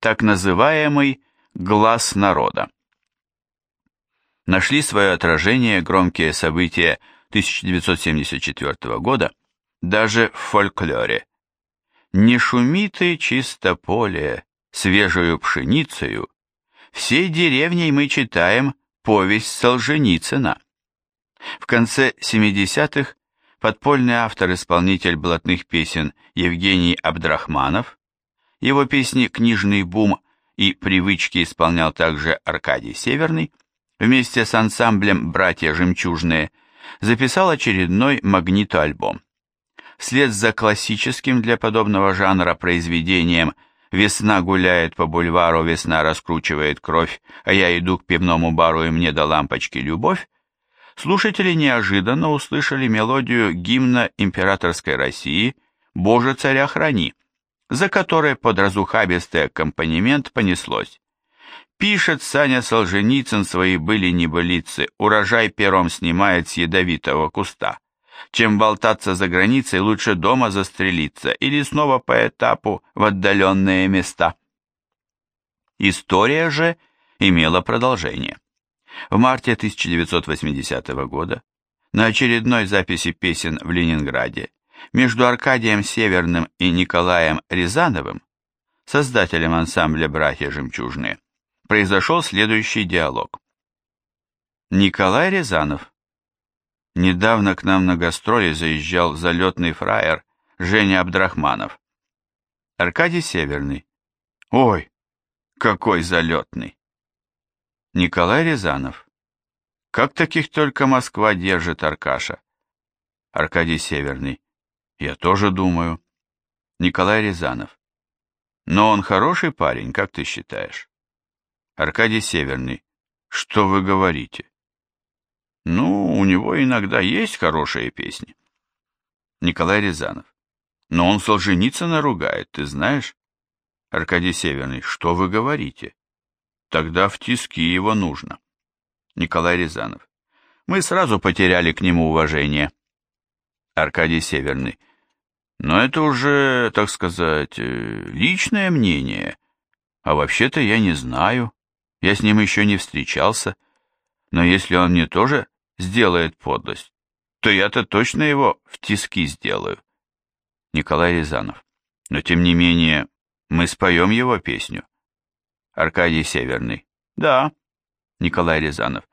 так называемый «глаз народа». Нашли свое отражение громкие события 1974 года даже в фольклоре. «Не шуми ты чисто поле, свежую пшеницею, всей деревней мы читаем повесть Солженицына». В конце 70-х подпольный автор-исполнитель блатных песен Евгений Абдрахманов, его песни «Книжный бум» и «Привычки» исполнял также Аркадий Северный, вместе с ансамблем «Братья Жемчужные» записал очередной магнитоальбом. Вслед за классическим для подобного жанра произведением «Весна гуляет по бульвару, весна раскручивает кровь, а я иду к пивному бару и мне до лампочки любовь», слушатели неожиданно услышали мелодию гимна императорской России «Боже, царя храни», за которой под разухабистый аккомпанемент понеслось. Пишет Саня Солженицын свои были-небылицы, урожай пером снимает с ядовитого куста. Чем болтаться за границей, лучше дома застрелиться или снова по этапу в отдаленные места. История же имела продолжение. В марте 1980 года на очередной записи песен в Ленинграде между Аркадием Северным и Николаем Рязановым, создателем ансамбля «Братья Жемчужные», произошел следующий диалог. Николай Рязанов. Недавно к нам на гастроли заезжал залетный фраер Женя Абдрахманов. Аркадий Северный. Ой, какой залетный. Николай Рязанов. Как таких только Москва держит, Аркаша? Аркадий Северный. Я тоже думаю. Николай Рязанов. Но он хороший парень, как ты считаешь? Аркадий Северный. Что вы говорите? Ну, у него иногда есть хорошие песни. Николай Рязанов. Но он Солженицына ругает, ты знаешь? Аркадий Северный. Что вы говорите? Тогда в тиски его нужно. Николай Рязанов. Мы сразу потеряли к нему уважение. Аркадий Северный. Но это уже, так сказать, э, личное мнение. А вообще-то я не знаю. Я с ним еще не встречался. Но если он мне тоже сделает подлость, то я-то точно его в тиски сделаю. Николай Рязанов. Но тем не менее, мы споем его песню. Аркадий Северный. Да. Николай Рязанов.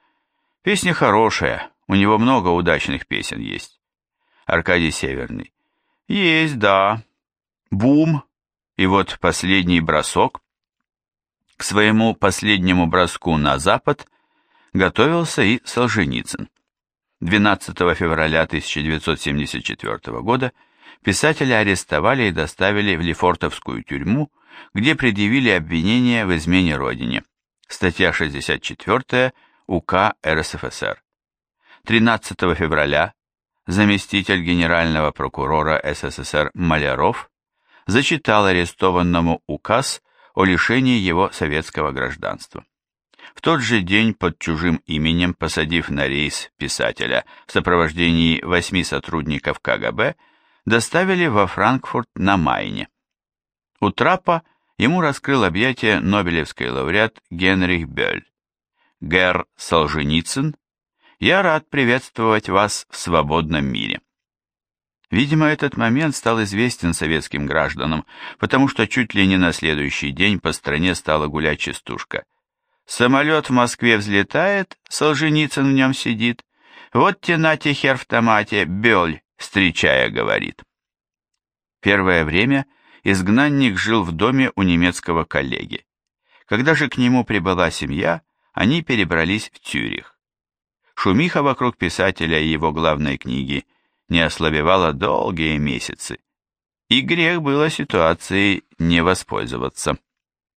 Песня хорошая, у него много удачных песен есть. Аркадий Северный. Есть, да. Бум. И вот последний бросок. К своему последнему броску на запад готовился и Солженицын. 12 февраля 1974 года писателя арестовали и доставили в Лефортовскую тюрьму, где предъявили обвинение в измене Родине. Статья 64 УК РСФСР. 13 февраля заместитель генерального прокурора СССР Маляров зачитал арестованному указ о лишении его советского гражданства. В тот же день под чужим именем, посадив на рейс писателя в сопровождении восьми сотрудников КГБ, доставили во Франкфурт на Майне. У трапа ему раскрыл объятия Нобелевский лауреат Генрих Бёль. Герр Солженицын, я рад приветствовать вас в свободном мире. Видимо, этот момент стал известен советским гражданам, потому что чуть ли не на следующий день по стране стала гулять частушка. Самолет в Москве взлетает, Солженицын в нем сидит. Вот те нате хер в томате, Бёль, встречая, говорит. Первое время изгнанник жил в доме у немецкого коллеги. Когда же к нему прибыла семья, они перебрались в Цюрих. Шумиха вокруг писателя и его главной книги – не ослабевала долгие месяцы, и грех было ситуацией не воспользоваться.